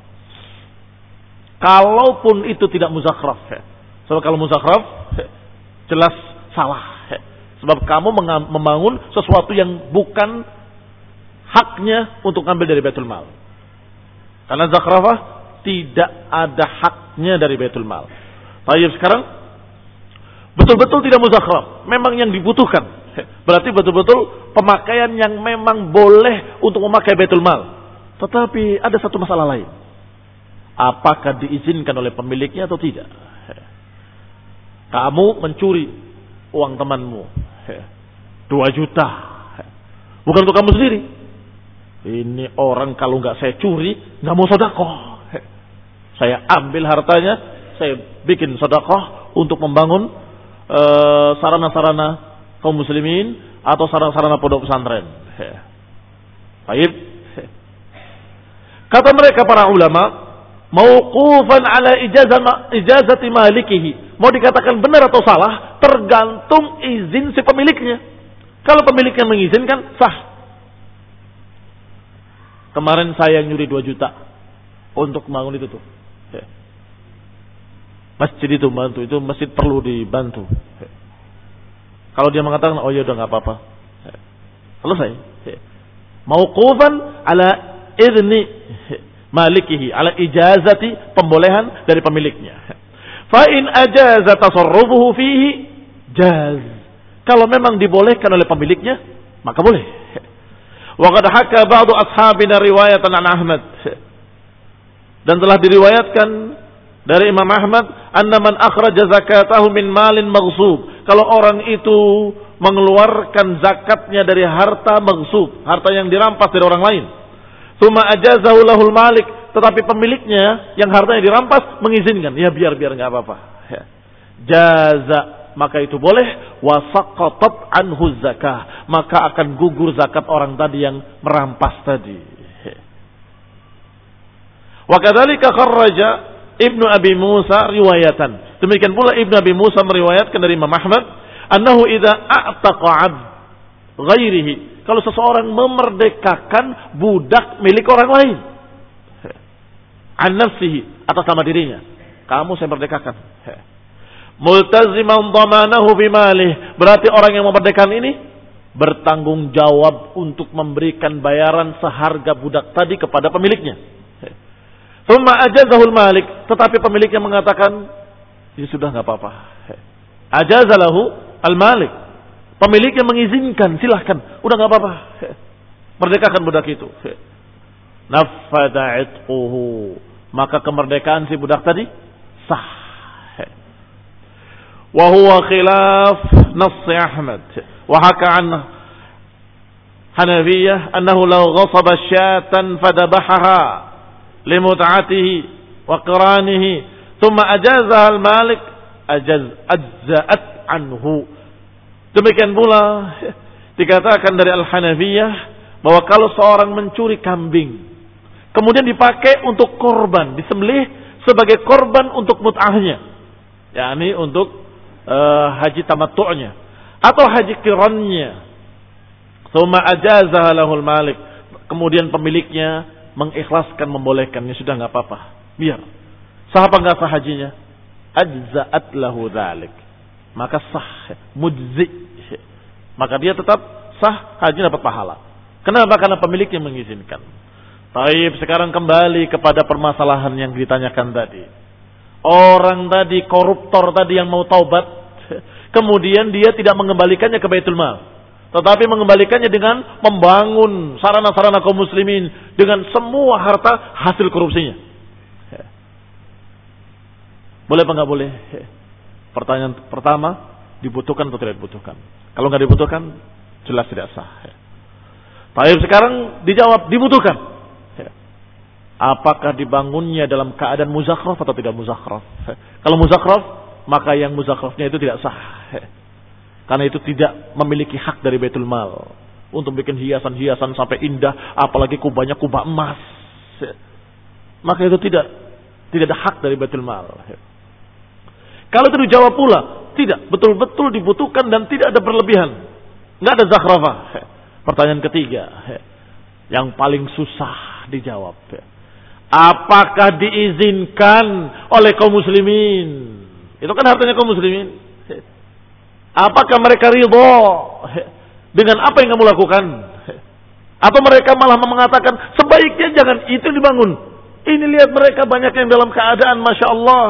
kalaupun itu tidak muzakhraf sebab kalau muzakhraf jelas salah sebab kamu membangun sesuatu yang bukan haknya untuk ngambil dari Baitul Mal karena zakhrafah tidak ada haknya dari Baitul Mal. Baik sekarang Betul-betul tidak muzakhraf. Memang yang dibutuhkan. Berarti betul-betul pemakaian yang memang boleh untuk memakai betul mal. Tetapi ada satu masalah lain. Apakah diizinkan oleh pemiliknya atau tidak? Kamu mencuri uang temanmu. Dua juta. Bukan untuk kamu sendiri. Ini orang kalau nggak saya curi, nggak mau sodakoh. Saya ambil hartanya, saya bikin sodakoh untuk membangun Eh, sarana-sarana kaum muslimin atau sarana-sarana pondok pesantren. Baik. Kata mereka para ulama, mauqufan ala ijazah ijazati malikihi. Mau dikatakan benar atau salah tergantung izin si pemiliknya. Kalau pemiliknya mengizinkan sah. Kemarin saya nyuri 2 juta untuk bangun itu tuh masjid itu bantu itu masjid perlu dibantu kalau dia mengatakan oh ya udah nggak apa-apa. Selesai. Mauqufan ala idni malikihi ala ijazati pembolehan dari pemiliknya. Fa in ajaza tasarrufuhu fihi jaz. Kalau memang dibolehkan oleh pemiliknya maka boleh. Wa qad haka ba'du ashabina riwayatan an Ahmad. Dan telah diriwayatkan dari Imam Ahmad anna man akhraja zakatahu min malin maghsub kalau orang itu mengeluarkan zakatnya dari harta maghsub harta yang dirampas dari orang lain. Tuma ajazahu lahul malik tetapi pemiliknya yang hartanya dirampas mengizinkan. Ya biar biar nggak apa-apa. Ya. jaza maka itu boleh. Wasaqatat anhu zakah maka akan gugur zakat orang tadi yang merampas tadi. Wa kadzalika kharraja Ibnu Abi Musa riwayatan. Demikian pula Ibnu Abi Musa meriwayatkan dari Imam Ahmad, annahu idza a'taqa 'abd ghairihi. Kalau seseorang memerdekakan budak milik orang lain. An nafsihi atas nama dirinya. Kamu saya merdekakan. Multaziman dhamanahu bimalih. Berarti orang yang memerdekakan ini bertanggung jawab untuk memberikan bayaran seharga budak tadi kepada pemiliknya. Thumma ajazahul malik. Tetapi pemiliknya mengatakan, ya sudah nggak apa-apa. Ajazalahu al-malik. Pemiliknya mengizinkan, silahkan. Udah nggak apa-apa. Merdekakan budak itu. Nafada itquhu. Maka kemerdekaan si budak tadi sah. Wahuwa khilaf Nassi Ahmad. Wahaka an Hanafiyah annahu law ghasaba syatan fadabahaha limut'atihi wa qiranihi thumma ajazaha al-malik ajaz ajza'at anhu demikian pula dikatakan dari al-Hanafiyah bahwa kalau seorang mencuri kambing kemudian dipakai untuk korban, disembelih sebagai korban untuk mut'ahnya, yakni untuk uh, haji tamattu'nya atau haji kirannya. Suma ajazah lahul malik. Kemudian pemiliknya mengikhlaskan membolehkannya sudah nggak apa-apa. Biar. Sah apa nggak sah hajinya? Ajza'at lahu dhalik. Maka sah, mujzi. Maka dia tetap sah, haji dapat pahala. Kenapa? Karena pemiliknya mengizinkan. Taib sekarang kembali kepada permasalahan yang ditanyakan tadi. Orang tadi koruptor tadi yang mau taubat, kemudian dia tidak mengembalikannya ke Baitul Mal, tetapi mengembalikannya dengan membangun sarana-sarana kaum muslimin dengan semua harta hasil korupsinya. Boleh apa nggak boleh? Pertanyaan pertama, dibutuhkan atau tidak dibutuhkan? Kalau nggak dibutuhkan, jelas tidak sah. Taib sekarang dijawab dibutuhkan. Apakah dibangunnya dalam keadaan muzakhraf atau tidak muzakhraf? Kalau muzakhraf, maka yang muzakhrafnya itu tidak sah. Karena itu tidak memiliki hak dari Baitul Mal untuk bikin hiasan-hiasan sampai indah, apalagi kubahnya kubah emas. Maka itu tidak tidak ada hak dari Baitul Mal. Kalau itu dijawab pula, tidak, betul-betul dibutuhkan dan tidak ada berlebihan. Nggak ada zakhrafah. Pertanyaan ketiga, yang paling susah dijawab. Apakah diizinkan oleh kaum muslimin? Itu kan hartanya kaum muslimin. Apakah mereka ridho dengan apa yang kamu lakukan? Atau mereka malah mengatakan sebaiknya jangan itu dibangun. Ini lihat mereka banyak yang dalam keadaan Masya Allah.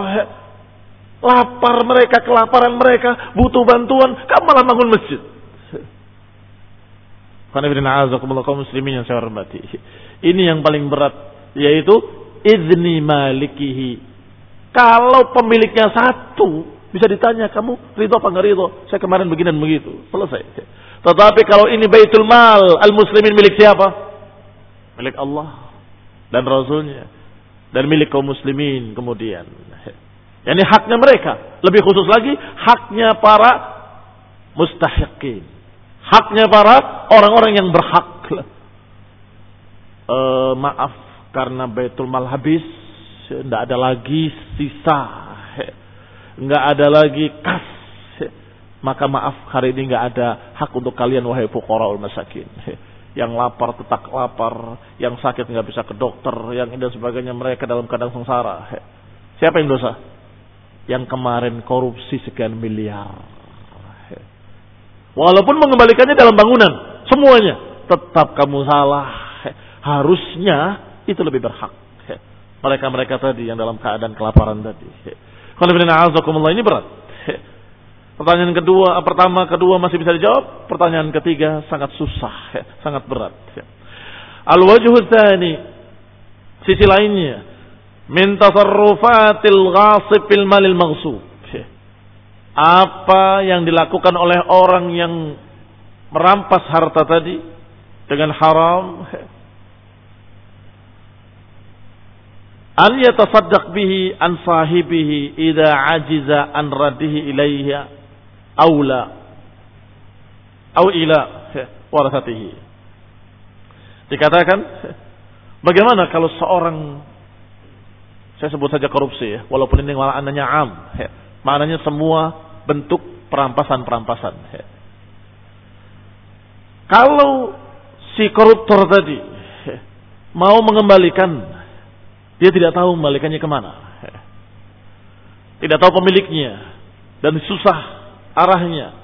Lapar mereka, kelaparan mereka, butuh bantuan. Kamu malah bangun masjid. Kaum muslimin yang saya hormati. Ini yang paling berat yaitu izni malikihi. Kalau pemiliknya satu, bisa ditanya kamu ridho apa enggak ridho? Saya kemarin begini dan begitu. Selesai. Tetapi kalau ini Baitul Mal al-muslimin milik siapa? Milik Allah dan Rasulnya dan milik kaum muslimin kemudian. Ini haknya mereka. Lebih khusus lagi haknya para mustahiqin. Haknya para orang-orang yang berhak. Uh, maaf karena Baitul Mal habis, tidak ada lagi sisa, nggak ada lagi kas. Maka maaf hari ini nggak ada hak untuk kalian wahai fuqaraul masakin. Yang lapar tetap lapar, yang sakit nggak bisa ke dokter, yang ini dan sebagainya mereka dalam keadaan sengsara. Siapa yang dosa? Yang kemarin korupsi sekian miliar. Walaupun mengembalikannya dalam bangunan, semuanya tetap kamu salah. Harusnya itu lebih berhak. Mereka-mereka tadi yang dalam keadaan kelaparan tadi. Kalau ini berat. Pertanyaan kedua, pertama, kedua masih bisa dijawab. Pertanyaan ketiga sangat susah, sangat berat. Al-wajhu sisi lainnya min tasarrufatil ghasib fil malil maghsub. Apa yang dilakukan oleh orang yang merampas harta tadi dengan haram? An yatasaddaq bihi an sahibihi idza ajiza an radihi ilaiha aula au ila warasatihi dikatakan bagaimana kalau seorang saya sebut saja korupsi ya walaupun ini maknanya am ya, maknanya semua bentuk perampasan-perampasan ya. kalau si koruptor tadi ya, mau mengembalikan dia tidak tahu membalikannya ke mana. Tidak tahu pemiliknya. Dan susah arahnya.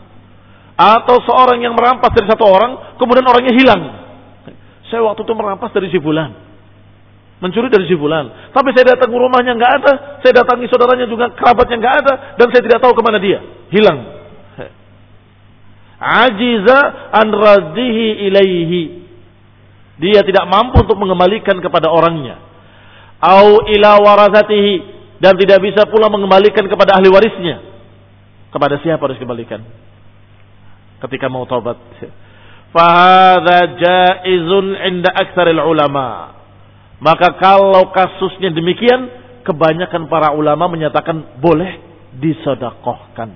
Atau seorang yang merampas dari satu orang, kemudian orangnya hilang. Saya waktu itu merampas dari si bulan. Mencuri dari si bulan. Tapi saya datang ke rumahnya nggak ada. Saya datangi saudaranya juga kerabatnya nggak ada. Dan saya tidak tahu ke mana dia. Hilang. Ajiza an radihi ilaihi. Dia tidak mampu untuk mengembalikan kepada orangnya au ila warasatihi dan tidak bisa pula mengembalikan kepada ahli warisnya. Kepada siapa harus kembalikan? Ketika mau taubat. Fahadha jaizun inda aktsaril ulama. Maka kalau kasusnya demikian, kebanyakan para ulama menyatakan boleh disodakohkan.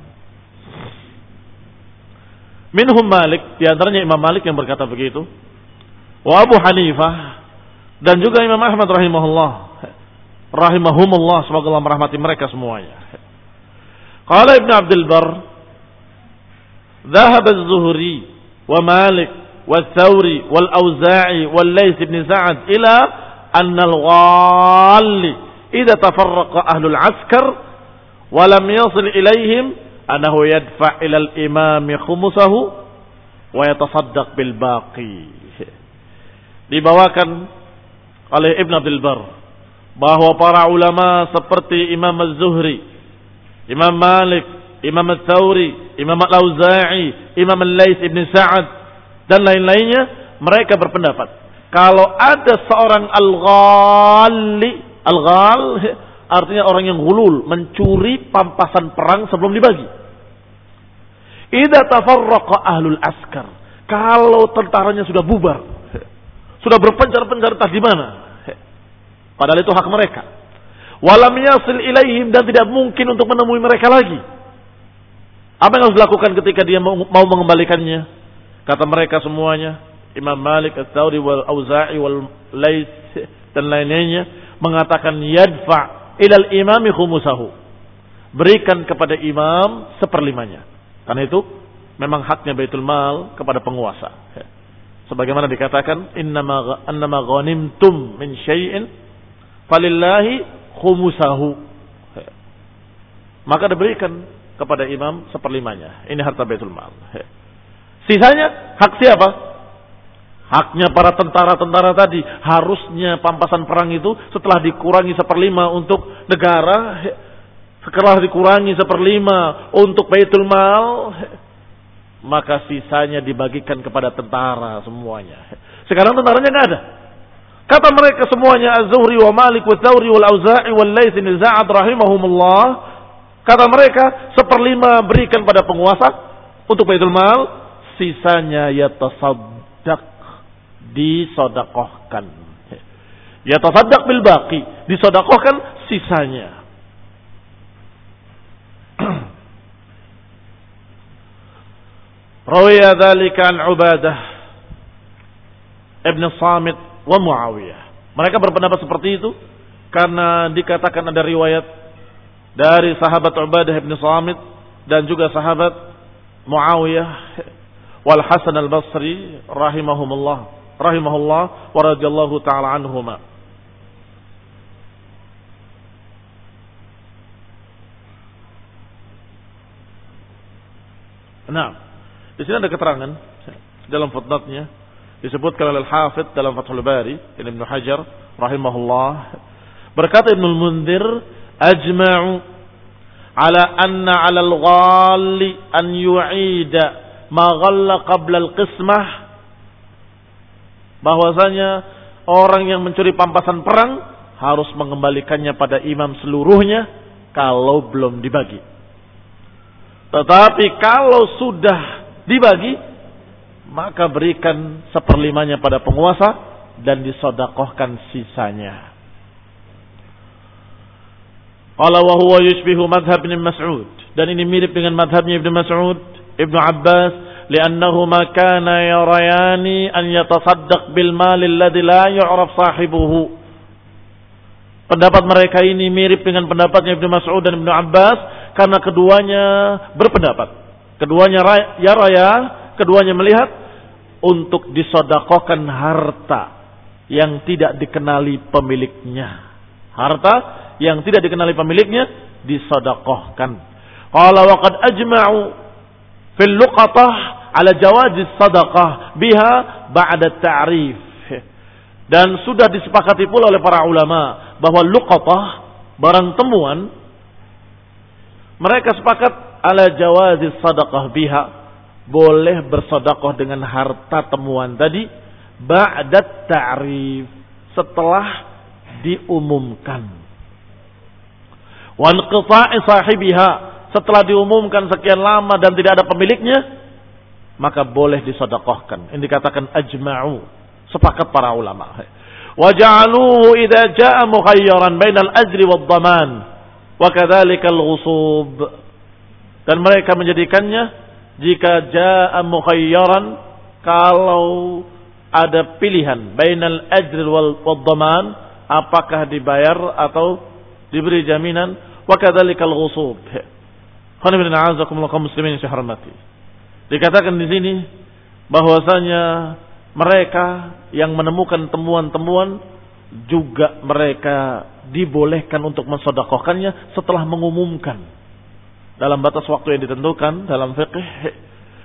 Minhum Malik, diantaranya Imam Malik yang berkata begitu. wa Abu Hanifah dan juga Imam Ahmad rahimahullah rahimahumullah semoga Allah merahmati mereka semuanya. Qala Ibn Abdul Bar ذهب الزهري ومالك والثوري والأوزاعي والليث بن سعد إلى أن ghalli إذا tafarraqa أهل العسكر ولم يصل إليهم أنه يدفع إلى الإمام خمسه ويتصدق بالباقي. dibawakan oleh Ibn Abdul Bar bahwa para ulama seperti Imam Az-Zuhri, Imam Malik, Imam Al-Thawri, Imam Al-Auza'i, Imam Al-Laith Ibn Sa'ad dan lain-lainnya mereka berpendapat kalau ada seorang al-ghali, al-ghal artinya orang yang gulul, mencuri pampasan perang sebelum dibagi. Idza tafarraqa ahlul askar. Kalau tentaranya sudah bubar, sudah berpencar-pencar entah di mana. Padahal itu hak mereka. Walam yasil ilaihim dan tidak mungkin untuk menemui mereka lagi. Apa yang harus dilakukan ketika dia mau mengembalikannya? Kata mereka semuanya, Imam Malik, Al-Thawri, wal Auza'i, wal Lais dan lain-lainnya mengatakan yadfa ilal imami khumusahu. Berikan kepada imam seperlimanya. Karena itu memang haknya Baitul Mal kepada penguasa. Sebagaimana dikatakan innama annama ghanimtum min syai'in falillahi khumusahu. Maka diberikan kepada imam seperlimanya. Ini harta Baitul Mal. Sisanya hak siapa? Haknya para tentara-tentara tadi harusnya pampasan perang itu setelah dikurangi seperlima untuk negara, setelah dikurangi seperlima untuk baitul mal, maka sisanya dibagikan kepada tentara semuanya. Sekarang tentaranya nggak ada. Kata mereka semuanya Az-Zuhri wa Malik wa Thawri wal Auza'i wal Laits bin Za'ad rahimahumullah. Kata mereka seperlima berikan pada penguasa untuk baitul mal, sisanya ya tasaddaq disodakohkan. Ya tasaddaq bil baqi, disodakohkan sisanya. Rawiya dzalika an Ubadah Ibn Samit wa Muawiyah. Mereka berpendapat seperti itu karena dikatakan ada riwayat dari sahabat Ubadah Ibn Samit dan juga sahabat Muawiyah wal Hasan al-Basri rahimahumullah rahimahullah wa radhiyallahu taala anhuma. Nah, di sini ada keterangan dalam footnote-nya disebutkan oleh Al-Hafidh dalam Fathul Bari Ibnu Hajar rahimahullah berkata Ibnu Munzir ajma'u ala anna 'ala al-ghali an yu'ida ma ghalla qabla al-qismah bahwasanya orang yang mencuri pampasan perang harus mengembalikannya pada imam seluruhnya kalau belum dibagi. Tetapi kalau sudah dibagi, maka berikan seperlimanya pada penguasa dan disodakohkan sisanya. Qala wa huwa yushbihu Ibn Mas'ud. Dan ini mirip dengan madhabnya Ibn Mas'ud, Ibn Abbas, لأنهما ما كان يرياني أن يتصدق بالمال الذي لا يعرف صاحبه Pendapat mereka ini mirip dengan pendapatnya Ibnu Mas'ud dan Ibnu Abbas karena keduanya berpendapat. Keduanya ya raya, keduanya melihat untuk disodakokan harta yang tidak dikenali pemiliknya. Harta yang tidak dikenali pemiliknya disodakohkan. Kalau wakad ajma'u fil luqatah ala jawazis sadaqah biha ba'da ta'rif. Dan sudah disepakati pula oleh para ulama bahwa luqatah barang temuan mereka sepakat ala jawazis sadaqah biha boleh bersedekah dengan harta temuan tadi ba'da ta'rif setelah diumumkan. Qita'i sahibiha setelah diumumkan sekian lama dan tidak ada pemiliknya maka boleh disodakohkan. Ini dikatakan ajma'u. Sepakat para ulama. Waja'aluhu idha ja'a mukhayyaran bainal ajri wad daman. Wa kadzalika al-ghusub. Dan mereka menjadikannya jika ja'a mukhayyaran kalau ada pilihan bainal ajr wal dhaman apakah dibayar atau diberi jaminan wa kadzalikal ghusub. Khana bin kaum muslimin yang hormati. Dikatakan di sini bahwasanya mereka yang menemukan temuan-temuan juga mereka dibolehkan untuk mensodakohkannya setelah mengumumkan dalam batas waktu yang ditentukan dalam fikih.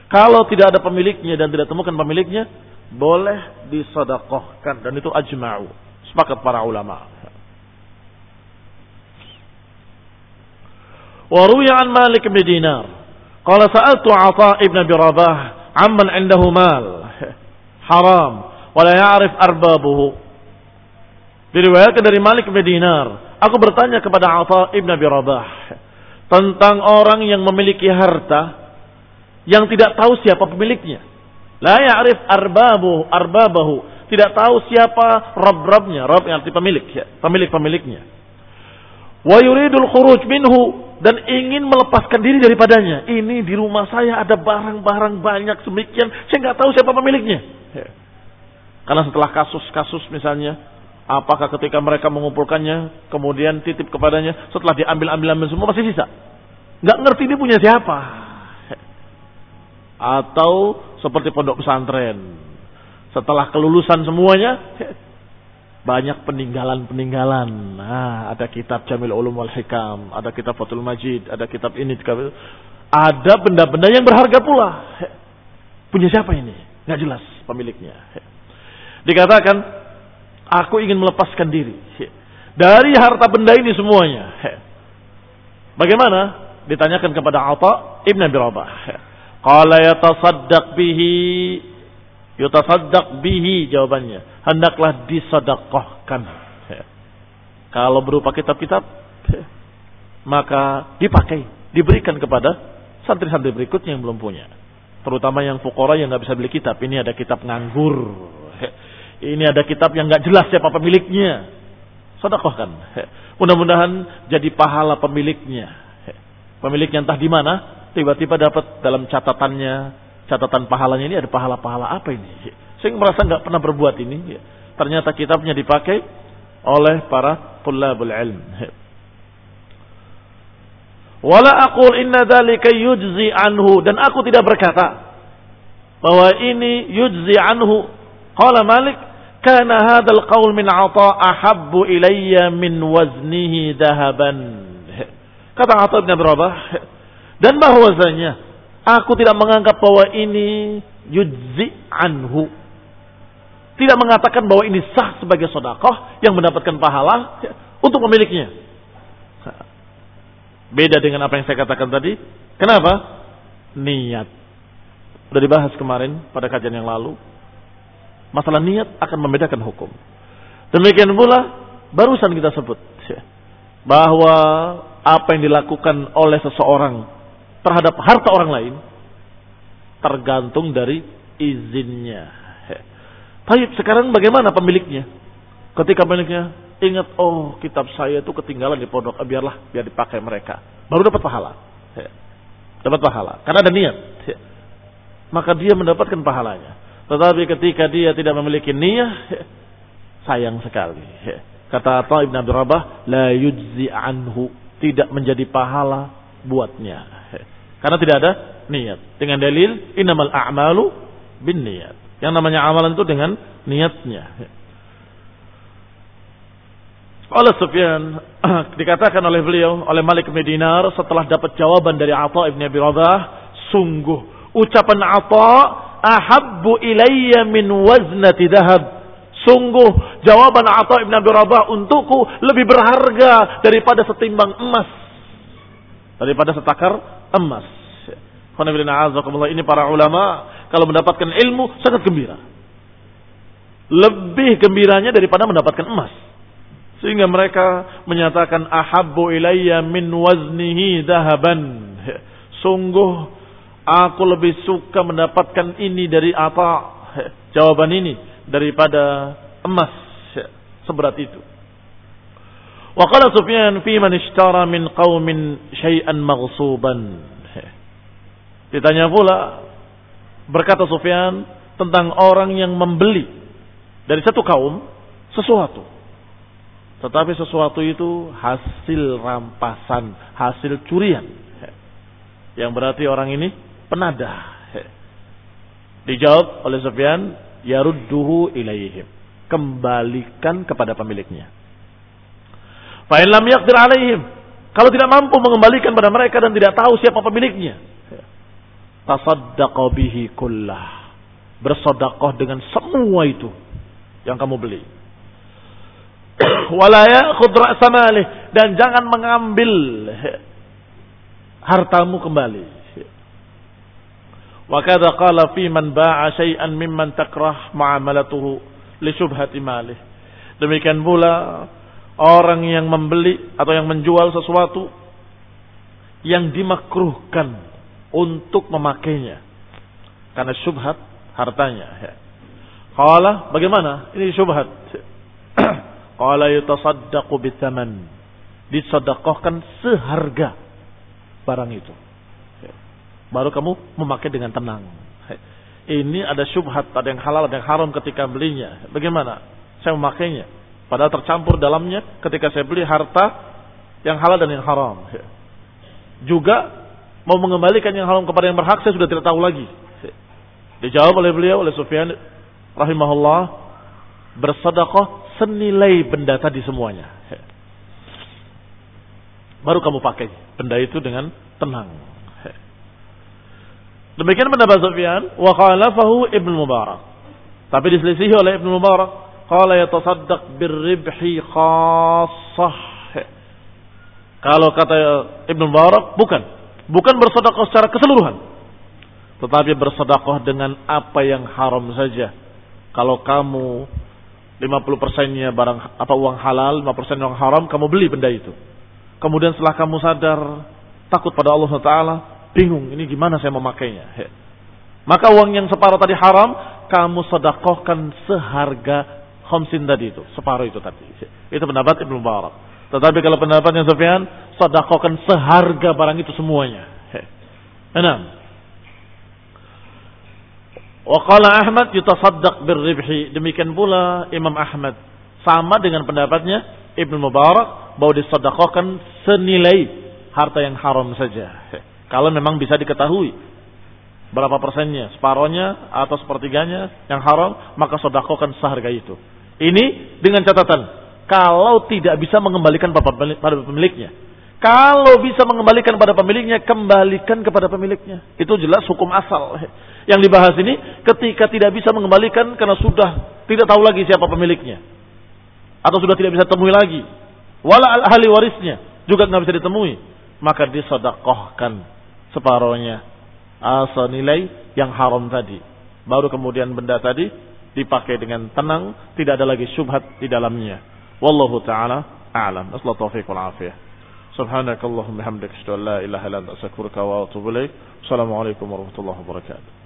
Kalau tidak ada pemiliknya dan tidak temukan pemiliknya, boleh disodakohkan dan itu ajma'u. Sepakat para ulama. An Malik bin Dinar. Qala sa'altu Atha ibn Abi Rabah amman indahu mal haram wa la ya'rif arbabuhu. Diriwayatkan dari Malik bin Dinar, aku bertanya kepada Atha ibn Abi Rabah tentang orang yang memiliki harta yang tidak tahu siapa pemiliknya. La ya'rif arbabuhu, arbabahu, tidak tahu siapa rab-rabnya, rab yang arti pemilik, ya, pemilik-pemiliknya. Wa yuridul khuruj minhu dan ingin melepaskan diri daripadanya. Ini di rumah saya ada barang-barang banyak semikian, saya nggak tahu siapa pemiliknya. Ya. Karena setelah kasus-kasus misalnya, apakah ketika mereka mengumpulkannya, kemudian titip kepadanya, setelah diambil-ambil-ambil semua masih sisa. Nggak ngerti ini punya siapa. Ya. Atau seperti pondok pesantren. Setelah kelulusan semuanya, ya, banyak peninggalan-peninggalan. Nah, ada kitab Jamil Ulum wal Hikam, ada kitab Fathul Majid, ada kitab ini, ada benda-benda yang berharga pula. Punya siapa ini? Nggak jelas pemiliknya. Dikatakan, aku ingin melepaskan diri dari harta benda ini semuanya. Bagaimana? Ditanyakan kepada Atha Ibn Abi Rabah. Qala yatasaddaq bihi yutasaddaq bihi jawabannya. Hendaklah disedekahkan. Kalau berupa kitab-kitab maka dipakai, diberikan kepada santri-santri berikutnya yang belum punya terutama yang fukara yang nggak bisa beli kitab. Ini ada kitab nganggur. Ini ada kitab yang nggak jelas siapa pemiliknya. Sedekahkan. Mudah-mudahan jadi pahala pemiliknya. Pemiliknya entah di mana, tiba-tiba dapat dalam catatannya, catatan pahalanya ini ada pahala-pahala apa ini? Saya merasa nggak pernah berbuat ini. Ternyata kitabnya dipakai oleh para tulabul ilm. Wala aqul inna dzalika yujzi anhu dan aku tidak berkata bahwa ini yujzi anhu. Qala Malik kana hadzal qaul min ata ahabbu ilayya min waznihi dahaban. Kata Atha bin Rabah dan bahwasanya aku tidak menganggap bahwa ini yujzi anhu. Tidak mengatakan bahwa ini sah sebagai sodakoh yang mendapatkan pahala untuk pemiliknya. Beda dengan apa yang saya katakan tadi. Kenapa? Niat. Sudah dibahas kemarin pada kajian yang lalu. Masalah niat akan membedakan hukum. Demikian pula barusan kita sebut bahwa apa yang dilakukan oleh seseorang terhadap harta orang lain tergantung dari izinnya. Tapi sekarang bagaimana pemiliknya? Ketika pemiliknya ingat oh kitab saya itu ketinggalan di pondok, biarlah biar dipakai mereka. Baru dapat pahala. Dapat pahala karena ada niat. Maka dia mendapatkan pahalanya. Tetapi ketika dia tidak memiliki niat, ya, sayang sekali. Kata Atha Ibn Abdul Rabah, la yujzi anhu, tidak menjadi pahala buatnya. Karena tidak ada niat. Dengan dalil innamal a'malu bin niat. Yang namanya amalan itu dengan niatnya. Ya. Oleh Sufyan dikatakan oleh beliau oleh Malik bin Dinar setelah dapat jawaban dari Atha ibn Abi Rabah, sungguh ucapan Atha ahabbu ilayya min waznati dahab. Sungguh jawaban Atha ibn Abi Rabah untukku lebih berharga daripada setimbang emas. Daripada setakar emas. Ini para ulama kalau mendapatkan ilmu sangat gembira. Lebih gembiranya daripada mendapatkan emas. Sehingga mereka menyatakan ahabbu ilayya min waznihi dahaban. Sungguh aku lebih suka mendapatkan ini dari apa? Jawaban ini daripada emas seberat itu. Wa qala Sufyan fi man ishtara min syai'an maghsuban. Ditanya pula berkata Sufyan tentang orang yang membeli dari satu kaum sesuatu. Tetapi sesuatu itu hasil rampasan, hasil curian. Yang berarti orang ini penadah. Dijawab oleh Sufyan, yarudduhu ilaihim. Kembalikan kepada pemiliknya. Fa'in lam yaqdir alaihim. Kalau tidak mampu mengembalikan pada mereka dan tidak tahu siapa pemiliknya. Tasaddaqa bihi kullah. Bersodakoh dengan semua itu yang kamu beli. Walaya khudra samalih dan jangan mengambil hartamu kembali. Wa kadza qala fi man ba'a syai'an mimman takrah muamalatuhu li syubhati malih. Demikian pula orang yang membeli atau yang menjual sesuatu yang dimakruhkan untuk memakainya karena syubhat hartanya. Qala bagaimana? Ini syubhat. Qala yutasaddaqu bithaman. Disedekahkan seharga barang itu. Baru kamu memakai dengan tenang. Ini ada syubhat, ada yang halal, ada yang haram ketika belinya. Bagaimana? Saya memakainya. Padahal tercampur dalamnya ketika saya beli harta yang halal dan yang haram. Juga mau mengembalikan yang haram kepada yang berhak saya sudah tidak tahu lagi. Dijawab oleh beliau oleh Sufyan rahimahullah bersedekah senilai benda tadi semuanya. Baru kamu pakai benda itu dengan tenang. Demikian pendapat Sufyan wa khalafahu Ibnu Mubarak. Tapi diselisihi oleh Ibnu Mubarak, qala yatasaddaq birribhi khassah. Kalau kata Ibnu Mubarak bukan, bukan bersedekah secara keseluruhan. Tetapi bersedekah dengan apa yang haram saja. Kalau kamu 50 persennya barang apa uang halal, 5 persen uang haram, kamu beli benda itu. Kemudian setelah kamu sadar takut pada Allah Taala, bingung ini gimana saya memakainya. Maka uang yang separuh tadi haram, kamu sedekahkan seharga khamsin tadi itu, separuh itu tadi. Itu pendapat Ibnu Mubarak. Tetapi kalau pendapatnya Sufyan, sedekahkan seharga barang itu semuanya. Enam. Wa qala Ahmad yutasaddaq birribhi. Demikian pula Imam Ahmad. Sama dengan pendapatnya Ibnu Mubarak bahwa disedekahkan senilai harta yang haram saja. Kalau memang bisa diketahui berapa persennya, separohnya atau sepertiganya yang haram, maka sedekahkan seharga itu. Ini dengan catatan kalau tidak bisa mengembalikan pada pemiliknya. Kalau bisa mengembalikan pada pemiliknya, kembalikan kepada pemiliknya. Itu jelas hukum asal. Yang dibahas ini ketika tidak bisa mengembalikan karena sudah tidak tahu lagi siapa pemiliknya. Atau sudah tidak bisa temui lagi. Wala ahli warisnya juga tidak bisa ditemui. Maka disedekahkan separohnya. Asal nilai yang haram tadi. Baru kemudian benda tadi dipakai dengan tenang, tidak ada lagi syubhat di dalamnya. Wallahu taala a'lam. Asla taufiq wal afiyah. Subhanakallahumma hamdaka asyhadu an la ilaha illa anta astaghfiruka wa atubu ilaik. Assalamualaikum warahmatullahi wabarakatuh.